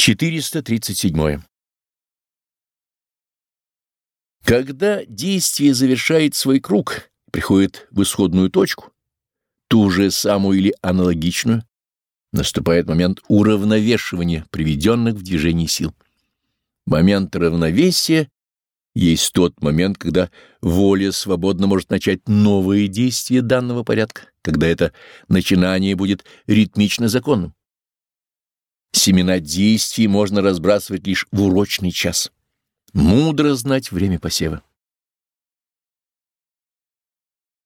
437. Когда действие завершает свой круг, приходит в исходную точку, ту же самую или аналогичную, наступает момент уравновешивания приведенных в движение сил. Момент равновесия есть тот момент, когда воля свободно может начать новые действия данного порядка, когда это начинание будет ритмично законным. Семена действий можно разбрасывать лишь в урочный час. Мудро знать время посева.